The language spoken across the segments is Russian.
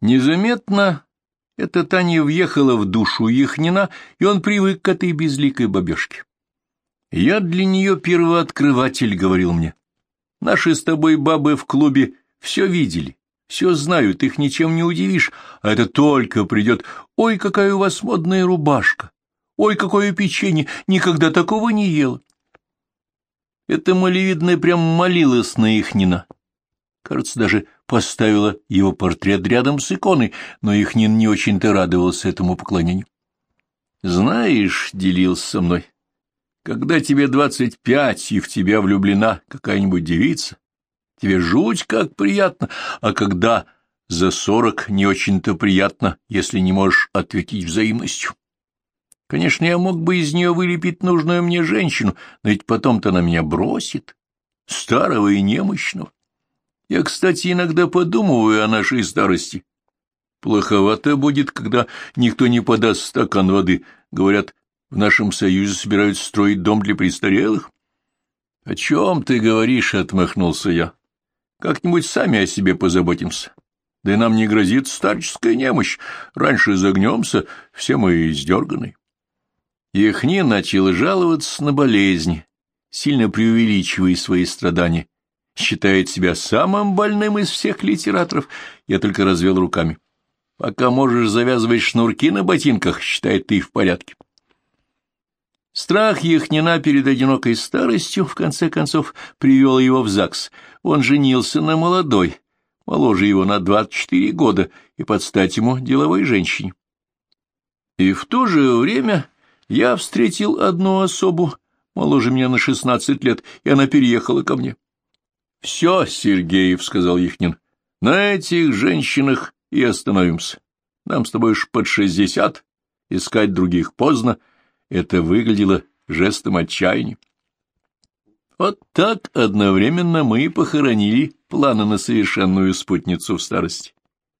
Незаметно эта Таня въехала в душу Яхнина, и он привык к этой безликой бабешке. «Я для нее первооткрыватель», — говорил мне. «Наши с тобой бабы в клубе все видели, все знают, их ничем не удивишь, а это только придет. Ой, какая у вас модная рубашка! Ой, какое печенье! Никогда такого не ела!» Это малевидная прям молилась на Ихнина. Кажется, даже поставила его портрет рядом с иконой, но Ихнин не очень-то радовался этому поклонению. «Знаешь», — делился со мной, — «когда тебе двадцать пять и в тебя влюблена какая-нибудь девица, тебе жуть как приятно, а когда за сорок не очень-то приятно, если не можешь ответить взаимностью». Конечно, я мог бы из нее вылепить нужную мне женщину, но ведь потом-то она меня бросит, старого и немощного. Я, кстати, иногда подумываю о нашей старости. Плоховато будет, когда никто не подаст стакан воды. Говорят, в нашем союзе собираются строить дом для престарелых. — О чем ты говоришь? — отмахнулся я. — Как-нибудь сами о себе позаботимся. Да и нам не грозит старческая немощь. Раньше загнемся, все мы издерганы. Ихни начал жаловаться на болезни, сильно преувеличивая свои страдания считает себя самым больным из всех литераторов, я только развел руками. Пока можешь завязывать шнурки на ботинках, считает ты в порядке. Страх Яхнина перед одинокой старостью, в конце концов, привел его в ЗАГС. Он женился на молодой, моложе его на двадцать четыре года, и под стать ему деловой женщине. И в то же время я встретил одну особу, моложе меня на шестнадцать лет, и она переехала ко мне. — Все, Сергеев, — сказал Ихнин, — на этих женщинах и остановимся. Нам с тобой уж под шестьдесят, искать других поздно. Это выглядело жестом отчаяния. Вот так одновременно мы и похоронили планы на совершенную спутницу в старости.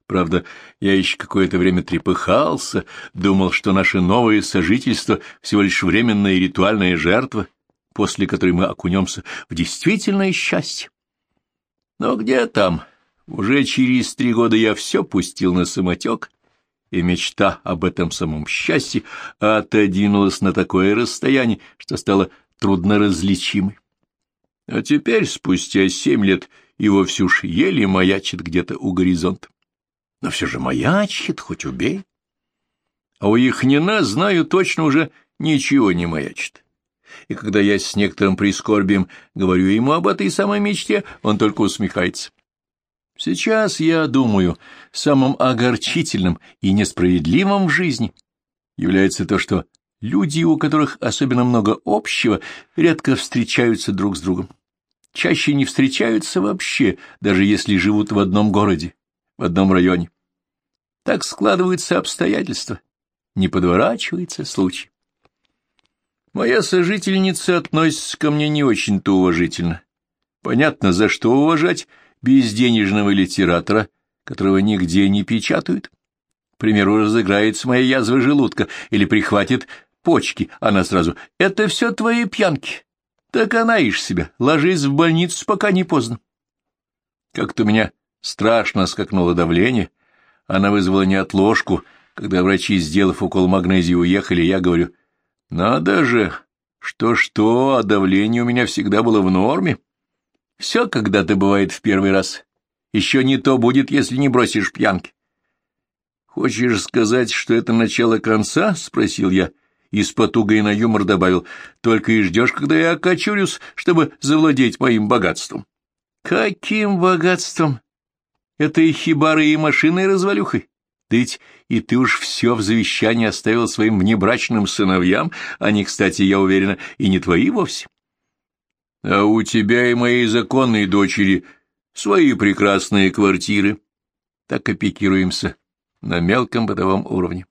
Правда, я еще какое-то время трепыхался, думал, что наше новое сожительство всего лишь временная и ритуальная жертва, после которой мы окунемся в действительное счастье. Но где там? Уже через три года я все пустил на самотек, и мечта об этом самом счастье отодвинулась на такое расстояние, что стало трудноразличимой. А теперь, спустя семь лет, и вовсе уж еле маячит где-то у горизонта. Но все же маячит, хоть убей. А у Ихнина, знаю точно, уже ничего не маячит и когда я с некоторым прискорбием говорю ему об этой самой мечте, он только усмехается. Сейчас, я думаю, самым огорчительным и несправедливым в жизни является то, что люди, у которых особенно много общего, редко встречаются друг с другом. Чаще не встречаются вообще, даже если живут в одном городе, в одном районе. Так складываются обстоятельства, не подворачивается случай. Моя сожительница относится ко мне не очень-то уважительно. Понятно, за что уважать безденежного литератора, которого нигде не печатают. К примеру, разыграется моя язва желудка или прихватит почки, она сразу «Это все твои пьянки». Так она ишь себя, ложись в больницу, пока не поздно. Как-то у меня страшно скакнуло давление, она вызвала неотложку, когда врачи, сделав укол магнезии, уехали, я говорю, надо же, что-что, а давление у меня всегда было в норме. Все когда-то бывает в первый раз. Еще не то будет, если не бросишь пьянки. Хочешь сказать, что это начало конца? — спросил я. И с потугой на юмор добавил. Только и ждешь, когда я окочурюсь, чтобы завладеть моим богатством. Каким богатством? Это и хибары, и машины, и развалюхой. Ведь и ты уж все в завещании оставил своим внебрачным сыновьям, они, кстати, я уверена, и не твои вовсе. А у тебя и моей законной дочери свои прекрасные квартиры. Так опекируемся на мелком бытовом уровне.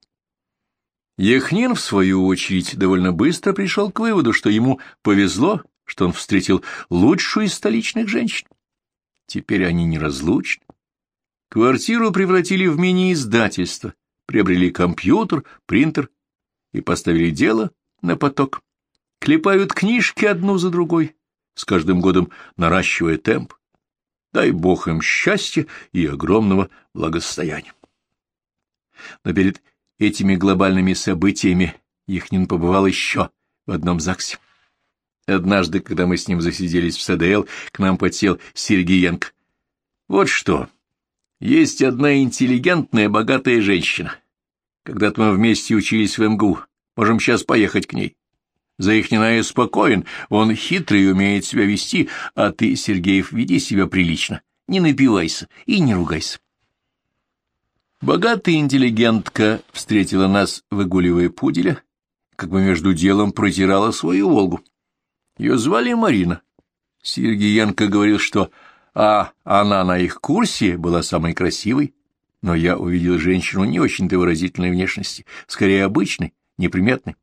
Яхнин, в свою очередь, довольно быстро пришел к выводу, что ему повезло, что он встретил лучшую из столичных женщин. Теперь они неразлучны. Квартиру превратили в мини-издательство, приобрели компьютер, принтер и поставили дело на поток. Клепают книжки одну за другой, с каждым годом наращивая темп. Дай бог им счастья и огромного благосостояния. Но перед этими глобальными событиями Яхнин побывал еще в одном ЗАГСе. Однажды, когда мы с ним засиделись в СДЛ, к нам подсел Сергеенко. Вот что. Есть одна интеллигентная, богатая женщина. Когда-то мы вместе учились в МГУ. Можем сейчас поехать к ней. Заихнина спокоен, он хитрый и умеет себя вести, а ты, Сергеев, веди себя прилично. Не напивайся и не ругайся. Богатая интеллигентка встретила нас, выгуливая пуделя, как бы между делом протирала свою «Волгу». Ее звали Марина. Сергеенко говорил, что а она на их курсе была самой красивой, но я увидел женщину не очень-то выразительной внешности, скорее обычной, неприметной.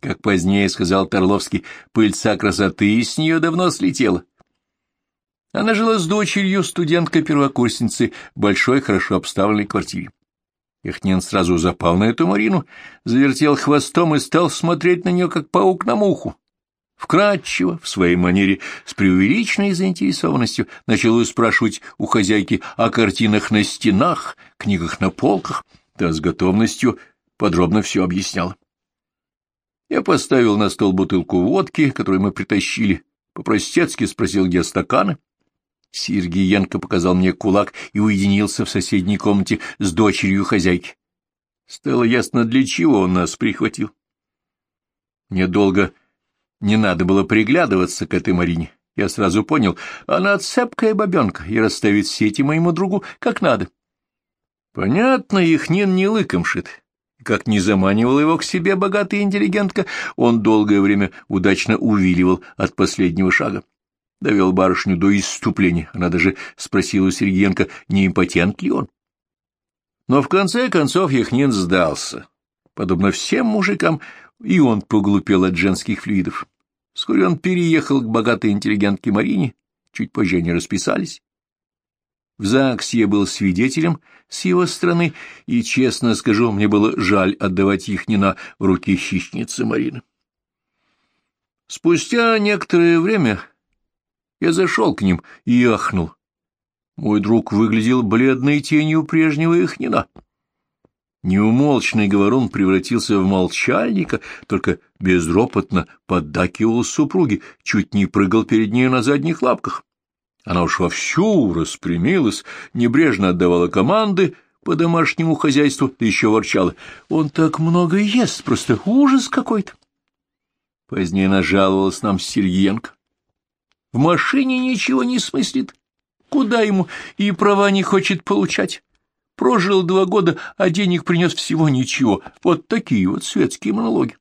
Как позднее сказал Торловский, пыльца красоты с нее давно слетела. Она жила с дочерью, студенткой-первокурсницы, в большой, хорошо обставленной квартире. Ихнин сразу запал на эту Марину, завертел хвостом и стал смотреть на нее, как паук на муху. Вкратчиво, в своей манере, с преувеличенной заинтересованностью, начал спрашивать у хозяйки о картинах на стенах, книгах на полках, да с готовностью подробно все объясняла. Я поставил на стол бутылку водки, которую мы притащили, по-простецки спросил, где стаканы. Сергеенко показал мне кулак и уединился в соседней комнате с дочерью хозяйки. Стало ясно, для чего он нас прихватил. Мне долго не надо было приглядываться к этой Марине. Я сразу понял, она цепкая бабенка и расставит сети моему другу как надо. Понятно, Ихнин не лыком шит. Как не заманивал его к себе богатый интеллигентка, он долгое время удачно увиливал от последнего шага. Довел барышню до исступления. Она даже спросила у Сергеенко, не импотент ли он. Но в конце концов Яхнин сдался. Подобно всем мужикам, и он поглупел от женских флюидов. Вскоре он переехал к богатой интеллигентке Марине, чуть позже они расписались. В ЗАГСе я был свидетелем с его стороны, и, честно скажу, мне было жаль отдавать их не на руки хищницы Марины. Спустя некоторое время я зашел к ним и ахнул. Мой друг выглядел бледной тенью прежнего ихнина. Неумолчный говорун превратился в молчальника, только безропотно поддакивал супруге, чуть не прыгал перед ней на задних лапках. Она уж вовсю распрямилась, небрежно отдавала команды по домашнему хозяйству, да еще ворчала. Он так много ест, просто ужас какой-то. Позднее нажаловалась нам Сергеенко. В машине ничего не смыслит. Куда ему и права не хочет получать? Прожил два года, а денег принес всего ничего. Вот такие вот светские монологи.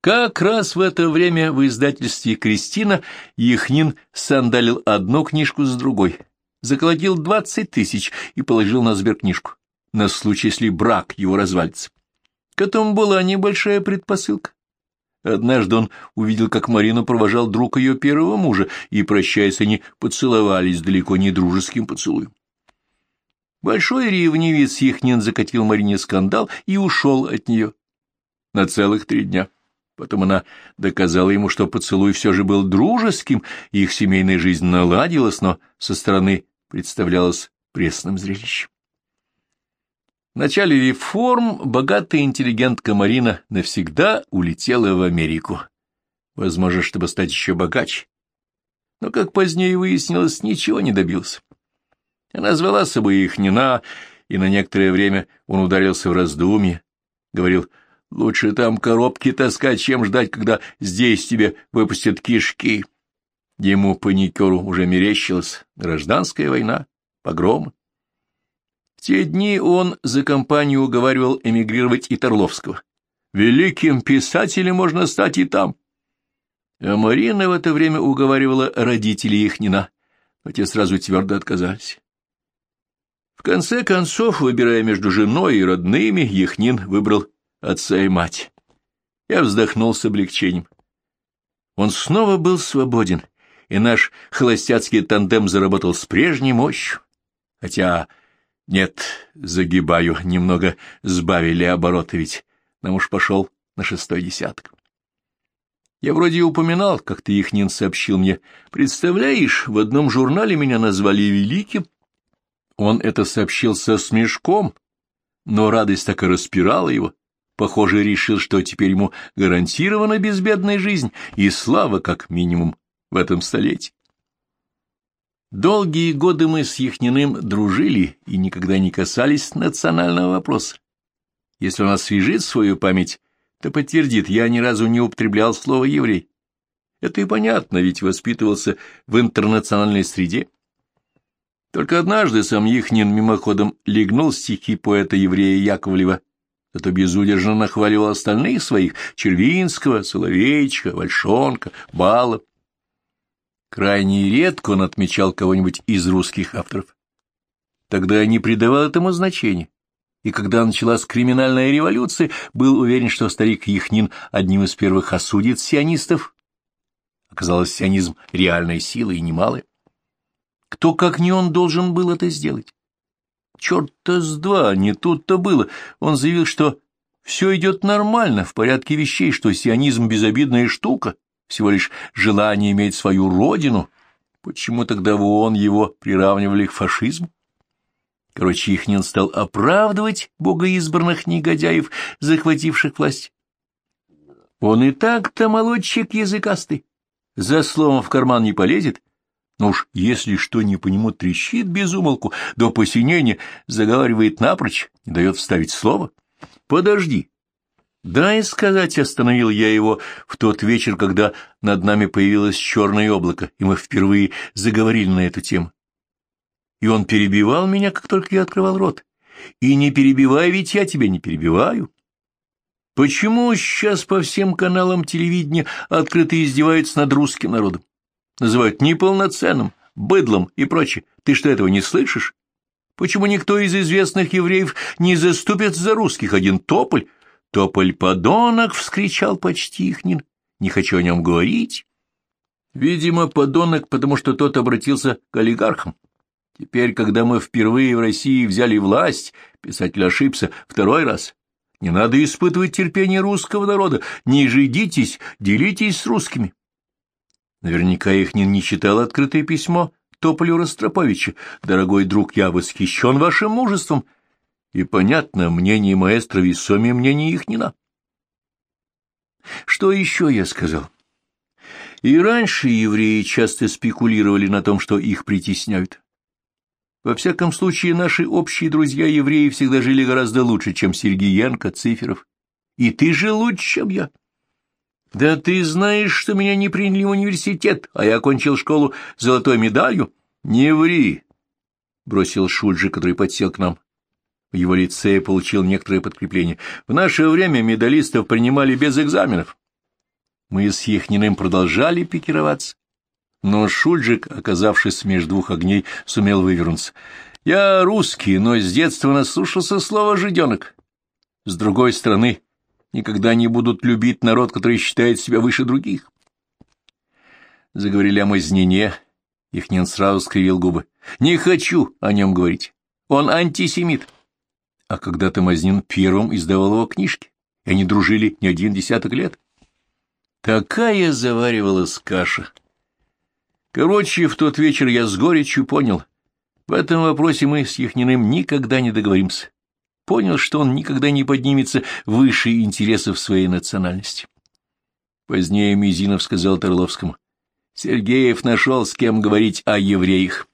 Как раз в это время в издательстве «Кристина» Яхнин сандалил одну книжку с другой, заколотил двадцать тысяч и положил на сберкнижку, на случай, если брак его развалится. К этому была небольшая предпосылка. Однажды он увидел, как Марину провожал друг ее первого мужа, и, прощаясь, они поцеловались далеко не дружеским поцелуем. Большой ревнивец Яхнин закатил Марине скандал и ушел от нее на целых три дня. Потом она доказала ему, что поцелуй все же был дружеским, и их семейная жизнь наладилась, но со стороны представлялась пресным зрелищем. В начале реформ богатая интеллигентка Марина навсегда улетела в Америку, возможно, чтобы стать еще богаче. Но, как позднее выяснилось, ничего не добился. Она звала с собой их Нина, и на некоторое время он ударился в раздумье, говорил, лучше там коробки таскать, чем ждать, когда здесь тебе выпустят кишки. Ему, паникеру, уже мерещилась гражданская война, погромы. В те дни он за компанию уговаривал эмигрировать и Торловского. Великим писателем можно стать и там. А Марина в это время уговаривала родителей Ихнина, но те сразу твердо отказались. В конце концов, выбирая между женой и родными, Яхнин выбрал отца и мать. Я вздохнул с облегчением. Он снова был свободен, и наш холостяцкий тандем заработал с прежней мощью. Хотя, нет, загибаю, немного сбавили обороты, ведь нам уж пошел на шестой десяток. Я вроде упоминал, как ты, Яхнин, сообщил мне. Представляешь, в одном журнале меня назвали великим, он это сообщил со смешком, но радость так и распирала его. Похоже, решил, что теперь ему гарантирована безбедная жизнь и слава, как минимум, в этом столетии. Долгие годы мы с Яхниным дружили и никогда не касались национального вопроса. Если он освежит свою память, то подтвердит, я ни разу не употреблял слово «еврей». Это и понятно, ведь воспитывался в интернациональной среде. Только однажды сам Яхнин мимоходом легнул стихи поэта-еврея Яковлева, зато безудержно нахваливал остальных своих — Червинского, Соловейчика, Вальшонка, Бала. Крайне редко он отмечал кого-нибудь из русских авторов. Тогда я не придавал этому значения, и когда началась криминальная революция, был уверен, что старик Яхнин одним из первых осудит сионистов. Оказалось, сионизм — реальной силой и немалой. Кто, как не он, должен был это сделать? Черт-то с два, не тут-то было. Он заявил, что все идет нормально, в порядке вещей, что сионизм — безобидная штука, всего лишь желание иметь свою родину. Почему тогда в ООН его приравнивали к фашизму? Короче, Ихнин стал оправдывать богоизбранных негодяев, захвативших власть. Он и так-то молодчик языкастый. За словом в карман не полезет, но уж если что не по нему трещит без умолку, до посинения заговаривает напрочь, не дает вставить слово. Подожди. Дай сказать, остановил я его в тот вечер, когда над нами появилось черное облако, и мы впервые заговорили на эту тему. И он перебивал меня, как только я открывал рот. И не перебивай, ведь я тебя не перебиваю. Почему сейчас по всем каналам телевидения открыто издеваются над русским народом? Называют неполноценным, быдлом и прочее. Ты что, этого не слышишь? Почему никто из известных евреев не заступит за русских? Один Тополь. Тополь подонок, — вскричал почти Ихнин. Не хочу о нем говорить. Видимо, подонок, потому что тот обратился к олигархам. Теперь, когда мы впервые в России взяли власть, писатель ошибся второй раз. Не надо испытывать терпение русского народа. Не жидитесь, делитесь с русскими. Наверняка Ихнин не читал открытое письмо Тополю Ростроповича. «Дорогой друг, я восхищен вашим мужеством». И, понятно, мнение маэстро весомее мнение Ихнина. Что еще я сказал? И раньше евреи часто спекулировали на том, что их притесняют. Во всяком случае, наши общие друзья-евреи всегда жили гораздо лучше, чем Сергеенко, Циферов. И ты жил лучше, чем я. Да ты знаешь, что меня не приняли в университет, а я окончил школу золотой медалью? Не ври, — бросил Шульджи, который подсел к нам. В его лице получил некоторое подкрепление. В наше время медалистов принимали без экзаменов. Мы с Ехниным продолжали пикироваться. Но Шульджик, оказавшись между двух огней, сумел вывернуться. Я русский, но с детства наслушался слова «жиденок». С другой стороны, никогда не будут любить народ, который считает себя выше других. Заговорили о мазнине. Ихнин сразу скривил губы. Не хочу о нем говорить. Он антисемит. А когда-то Мазнин первым издавал его книжки, и они дружили не один десяток лет. Такая заваривалась каша. Короче, в тот вечер я с горечью понял, в этом вопросе мы с Яхниным никогда не договоримся понял, что он никогда не поднимется выше интересов своей национальности. Позднее Мизинов сказал Торловскому, «Сергеев нашел, с кем говорить о евреях.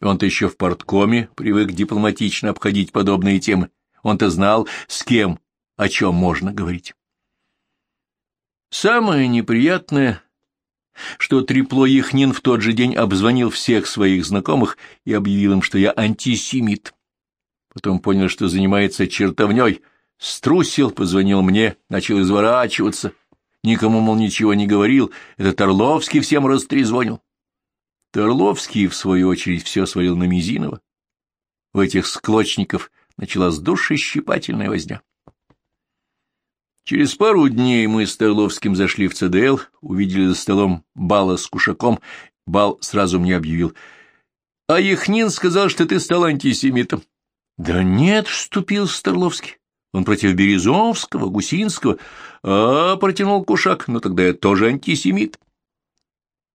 Он-то еще в порткоме привык дипломатично обходить подобные темы. Он-то знал, с кем, о чем можно говорить». Самое неприятное, что Трепло Яхнин в тот же день обзвонил всех своих знакомых и объявил им, что я антисемит. Потом понял, что занимается чертовней. Струсил, позвонил мне, начал изворачиваться. Никому, мол, ничего не говорил. Это Торловский всем растрезвонил. Торловский, в свою очередь, все свалил на Мизинова. У этих склочников началась душещипательная возня. Через пару дней мы с Торловским зашли в ЦДЛ, увидели за столом Бала с Кушаком. Бал сразу мне объявил. — А Яхнин сказал, что ты стал антисемитом. Да нет, вступил Старловский. Он против Березовского, Гусинского, а протянул Кушак, но тогда я тоже антисемит.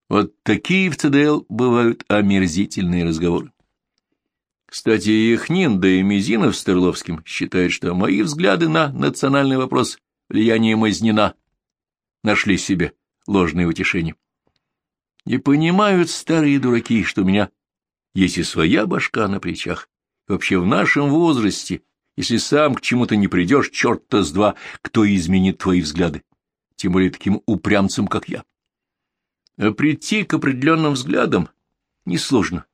Вот такие в ЦДЛ бывают омерзительные разговоры. Кстати, Яхнин, да и Мизинов с Терловским считают, что мои взгляды на национальный вопрос влияния Мазнина нашли себе ложные утешения. Не понимают старые дураки, что у меня есть и своя башка на плечах. Вообще в нашем возрасте, если сам к чему-то не придешь, черт-то с два, кто изменит твои взгляды, тем более таким упрямцем, как я. А прийти к определенным взглядам несложно.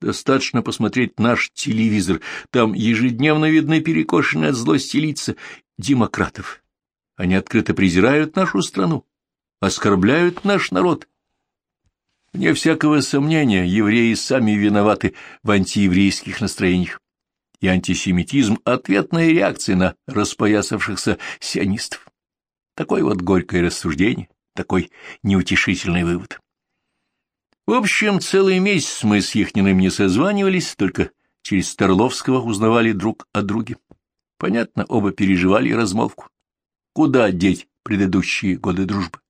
Достаточно посмотреть наш телевизор. Там ежедневно видны перекошенные от злости лица демократов. Они открыто презирают нашу страну, оскорбляют наш народ. Вне всякого сомнения, евреи сами виноваты в антиеврейских настроениях. И антисемитизм — ответная реакция на распоясавшихся сионистов. Такое вот горькое рассуждение, такой неутешительный вывод. В общем, целый месяц мы с Ехниным не созванивались, только через Старловского узнавали друг о друге. Понятно, оба переживали размолвку. Куда деть предыдущие годы дружбы?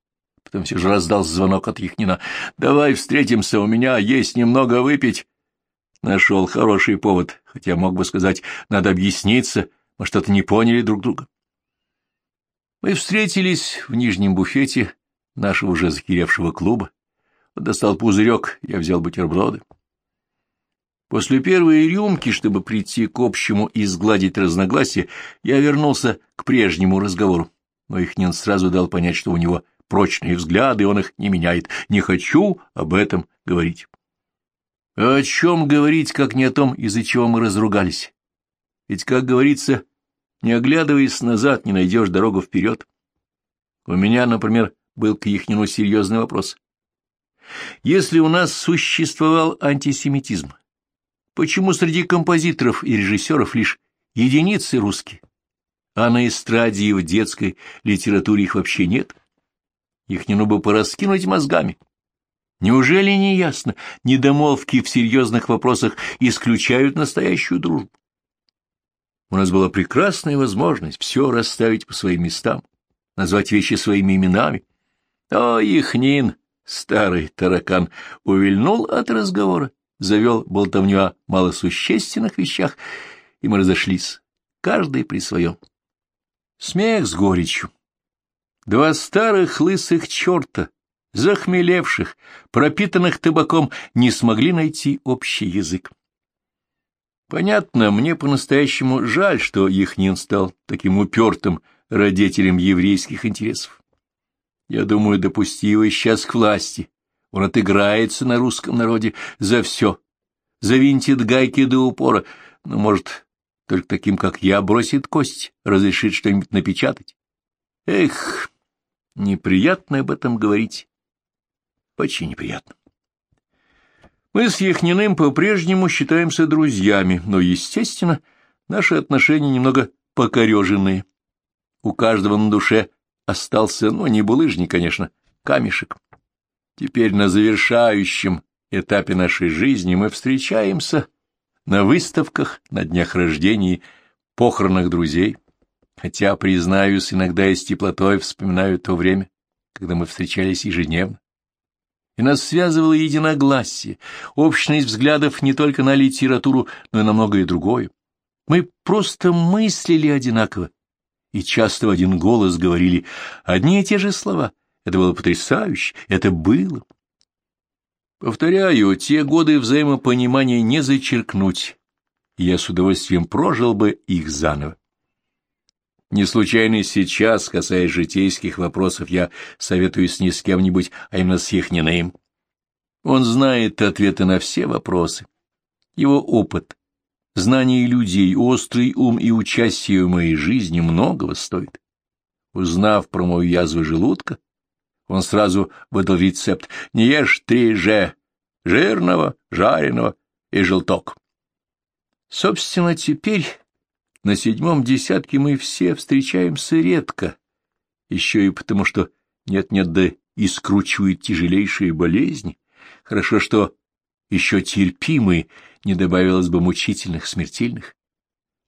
Потом все же раздался звонок от Яхнина. «Давай встретимся, у меня есть немного выпить». Нашел хороший повод, хотя мог бы сказать, надо объясниться, мы что-то не поняли друг друга. Мы встретились в нижнем буфете нашего уже закиревшего клуба. Достал пузырек, я взял бутерброды. После первой рюмки, чтобы прийти к общему и сгладить разногласия, я вернулся к прежнему разговору. Но Ихнин сразу дал понять, что у него прочные взгляды, он их не меняет. Не хочу об этом говорить. А о чем говорить, как не о том, из-за чего мы разругались? Ведь, как говорится, не оглядываясь назад, не найдешь дорогу вперед. У меня, например, был к Ихнину серьезный вопрос. Если у нас существовал антисемитизм, почему среди композиторов и режиссеров лишь единицы русские, а на эстраде и в детской литературе их вообще нет? Их не бы пораскинуть мозгами. Неужели не ясно, недомолвки в серьезных вопросах исключают настоящую дружбу? У нас была прекрасная возможность все расставить по своим местам, назвать вещи своими именами. О, Ихнин, Старый таракан увильнул от разговора, завел болтовню о малосущественных вещах, и мы разошлись, каждый при своем. Смех с горечью. Два старых лысых черта, захмелевших, пропитанных табаком, не смогли найти общий язык. Понятно, мне по-настоящему жаль, что Яхнин стал таким упертым родителем еврейских интересов. Я думаю, допусти сейчас к власти. Он отыграется на русском народе за все, завинтит гайки до упора, но, может, только таким, как я, бросит кость, разрешит что-нибудь напечатать. Эх, неприятно об этом говорить. Очень неприятно. Мы с Яхниным по-прежнему считаемся друзьями, но, естественно, наши отношения немного покореженные. У каждого на душе остался, ну, не булыжник, конечно, камешек. Теперь на завершающем этапе нашей жизни мы встречаемся на выставках, на днях рождения, похоронах друзей, хотя, признаюсь, иногда и с теплотой вспоминаю то время, когда мы встречались ежедневно. И нас связывало единогласие, общность взглядов не только на литературу, но и на многое другое. Мы просто мыслили одинаково, и часто в один голос говорили одни и те же слова. Это было потрясающе, это было. Повторяю, те годы взаимопонимания не зачеркнуть, я с удовольствием прожил бы их заново. Не случайно сейчас, касаясь житейских вопросов, я советуюсь не с кем-нибудь, а именно с Ехниным. Он знает ответы на все вопросы. Его опыт, Знание людей, острый ум и участие в моей жизни многого стоит. Узнав про мою язву желудка, он сразу выдал рецепт «Не ешь три же жирного, жареного и желток». Собственно, теперь на седьмом десятке мы все встречаемся редко, еще и потому, что нет-нет да и скручивают тяжелейшие болезни. Хорошо, что еще терпимые, не добавилось бы мучительных, смертельных.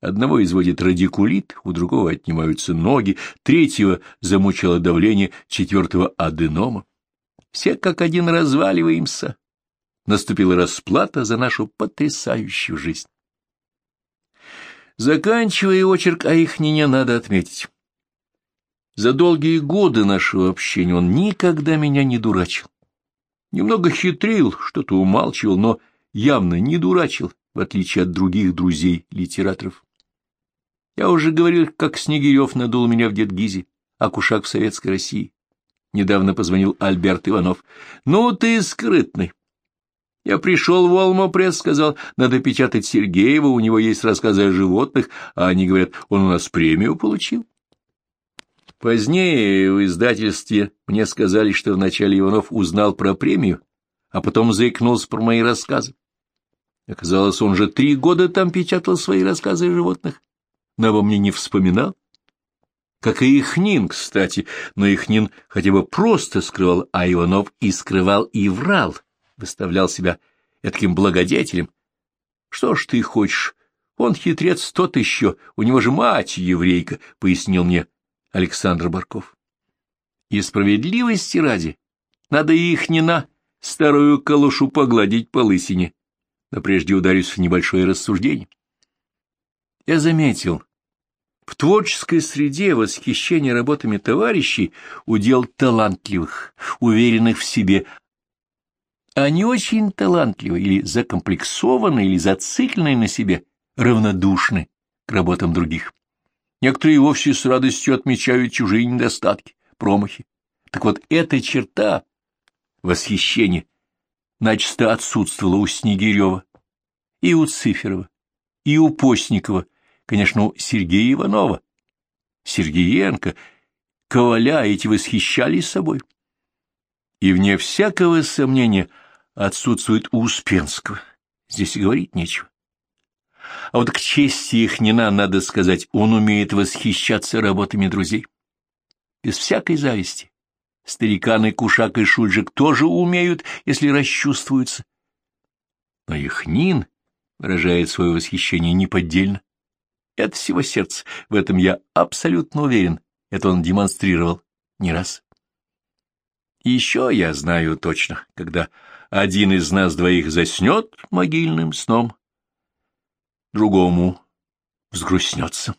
Одного изводит радикулит, у другого отнимаются ноги, третьего замучило давление, четвертого — аденома. Все как один разваливаемся. Наступила расплата за нашу потрясающую жизнь. Заканчивая очерк о Ихнине, надо отметить. За долгие годы нашего общения он никогда меня не дурачил. Немного хитрил, что-то умалчивал, но явно не дурачил, в отличие от других друзей-литераторов. Я уже говорил, как Снегирев надул меня в Дедгизе, а Кушак в Советской России. Недавно позвонил Альберт Иванов. «Ну, ты скрытный. Я пришел в Олмопресс, сказал, надо печатать Сергеева, у него есть рассказы о животных, а они говорят, он у нас премию получил». Позднее в издательстве мне сказали, что вначале Иванов узнал про премию, а потом заикнулся про мои рассказы. Оказалось, он же три года там печатал свои рассказы о животных, но обо мне не вспоминал. Как и Ихнин, кстати, но Ихнин хотя бы просто скрывал, а Иванов и скрывал, и врал, выставлял себя таким благодетелем. Что ж ты хочешь? Он хитрец тот еще, у него же мать еврейка, — пояснил мне Александр Барков. И справедливости ради, надо Ихнина, старую калушу, погладить по лысине, но прежде ударюсь в небольшое рассуждение. Я заметил, в творческой среде восхищение работами товарищей — удел талантливых, уверенных в себе. Они очень талантливы или закомплексованы, или зациклены на себе, равнодушны к работам других. Некоторые вовсе с радостью отмечают чужие недостатки, промахи. Так вот, эта черта восхищения начисто отсутствовала у Снегирева, и у Циферова, и у Постникова, конечно, у Сергея Иванова, Сергеенко, Коваля эти восхищались собой. И вне всякого сомнения отсутствует у Успенского. Здесь говорить нечего. А вот к чести их не надо сказать, он умеет восхищаться работами друзей. Без всякой зависти. Стариканы Кушак и Шульжик тоже умеют, если расчувствуются. Но Ихнин выражает свое восхищение неподдельно. Это всего сердца, в этом я абсолютно уверен, это он демонстрировал не раз. И еще я знаю точно, когда один из нас двоих заснет могильным сном, другому взгрустнется.